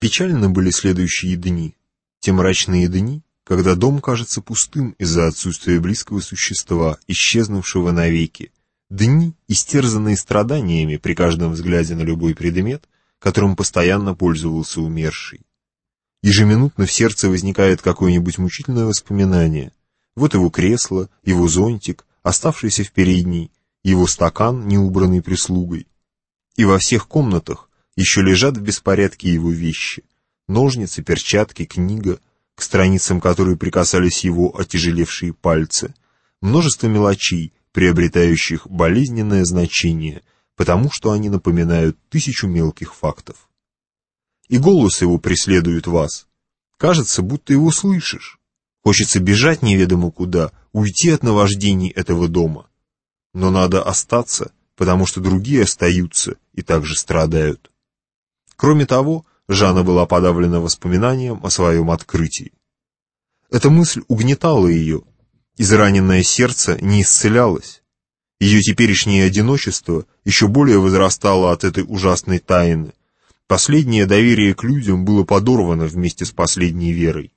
Печально были следующие дни, те мрачные дни, когда дом кажется пустым из-за отсутствия близкого существа, исчезнувшего навеки, дни, истерзанные страданиями при каждом взгляде на любой предмет, которым постоянно пользовался умерший. Ежеминутно в сердце возникает какое-нибудь мучительное воспоминание. Вот его кресло, его зонтик, оставшийся в передней, его стакан, не убранный прислугой. И во всех комнатах, еще лежат в беспорядке его вещи. Ножницы, перчатки, книга, к страницам которой прикасались его отяжелевшие пальцы. Множество мелочей, приобретающих болезненное значение, потому что они напоминают тысячу мелких фактов. И голос его преследует вас. Кажется, будто его слышишь. Хочется бежать неведомо куда, уйти от наваждений этого дома. Но надо остаться, потому что другие остаются и также страдают. Кроме того, Жанна была подавлена воспоминанием о своем открытии. Эта мысль угнетала ее, израненное сердце не исцелялось. Ее теперешнее одиночество еще более возрастало от этой ужасной тайны. Последнее доверие к людям было подорвано вместе с последней верой.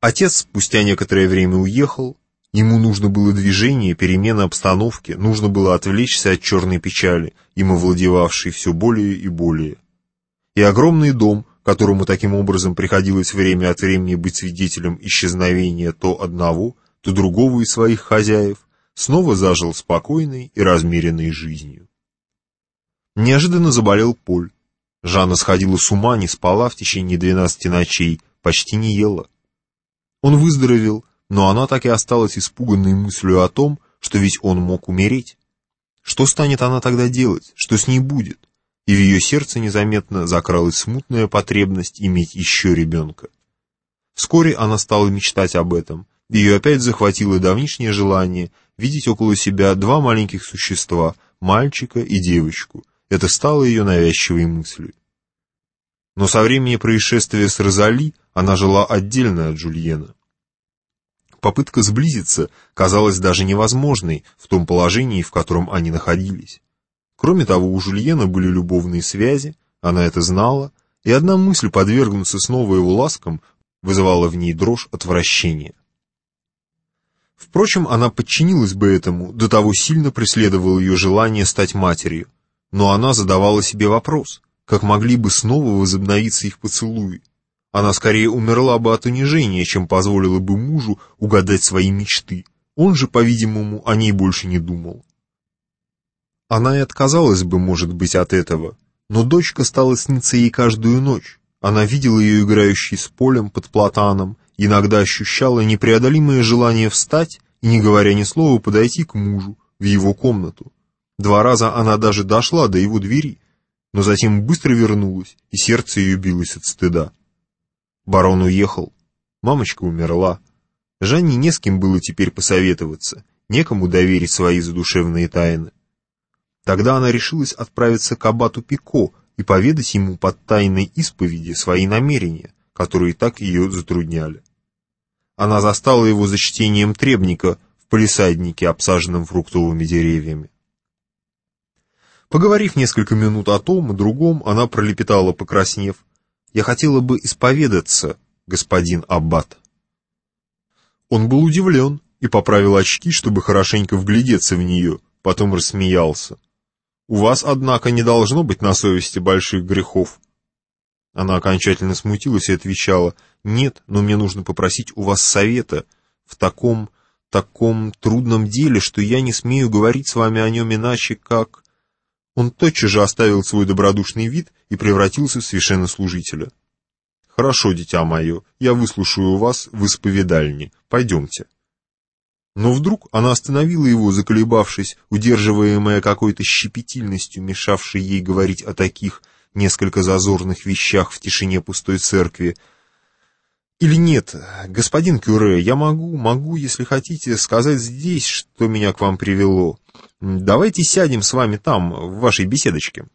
Отец спустя некоторое время уехал, ему нужно было движение, перемена обстановки, нужно было отвлечься от черной печали, им овладевавшей все более и более. И огромный дом, которому таким образом приходилось время от времени быть свидетелем исчезновения то одного, то другого из своих хозяев, снова зажил спокойной и размеренной жизнью. Неожиданно заболел Поль. Жанна сходила с ума, не спала в течение двенадцати ночей, почти не ела. Он выздоровел, но она так и осталась испуганной мыслью о том, что ведь он мог умереть. Что станет она тогда делать? Что с ней будет? И в ее сердце незаметно закралась смутная потребность иметь еще ребенка. Вскоре она стала мечтать об этом. Ее опять захватило давнишнее желание видеть около себя два маленьких существа, мальчика и девочку. Это стало ее навязчивой мыслью. Но со времени происшествия с Розали она жила отдельно от Жульена. Попытка сблизиться казалась даже невозможной в том положении, в котором они находились. Кроме того, у Жульена были любовные связи, она это знала, и одна мысль подвергнуться снова его ласкам вызывала в ней дрожь отвращения. Впрочем, она подчинилась бы этому, до того сильно преследовало ее желание стать матерью, но она задавала себе вопрос, как могли бы снова возобновиться их поцелуи, она скорее умерла бы от унижения, чем позволила бы мужу угадать свои мечты. Он же, по-видимому, о ней больше не думал. Она и отказалась бы, может быть, от этого, но дочка стала сниться ей каждую ночь. Она видела ее играющей с полем под платаном, иногда ощущала непреодолимое желание встать и, не говоря ни слова, подойти к мужу в его комнату. Два раза она даже дошла до его двери, но затем быстро вернулась, и сердце ее билось от стыда. Барон уехал, мамочка умерла. Жанне не с кем было теперь посоветоваться, некому доверить свои задушевные тайны. Тогда она решилась отправиться к аббату Пико и поведать ему под тайной исповеди свои намерения, которые так ее затрудняли. Она застала его за чтением требника в полисаднике, обсаженном фруктовыми деревьями. Поговорив несколько минут о том и другом, она пролепетала, покраснев, я хотела бы исповедаться, господин Аббат. Он был удивлен и поправил очки, чтобы хорошенько вглядеться в нее, потом рассмеялся. «У вас, однако, не должно быть на совести больших грехов». Она окончательно смутилась и отвечала, «Нет, но мне нужно попросить у вас совета в таком, таком трудном деле, что я не смею говорить с вами о нем иначе, как...» Он тотчас же оставил свой добродушный вид и превратился в священнослужителя. «Хорошо, дитя мое, я выслушаю вас в исповедальне. Пойдемте». Но вдруг она остановила его, заколебавшись, удерживаемая какой-то щепетильностью, мешавшей ей говорить о таких несколько зазорных вещах в тишине пустой церкви. «Или нет, господин Кюре, я могу, могу, если хотите, сказать здесь, что меня к вам привело. Давайте сядем с вами там, в вашей беседочке».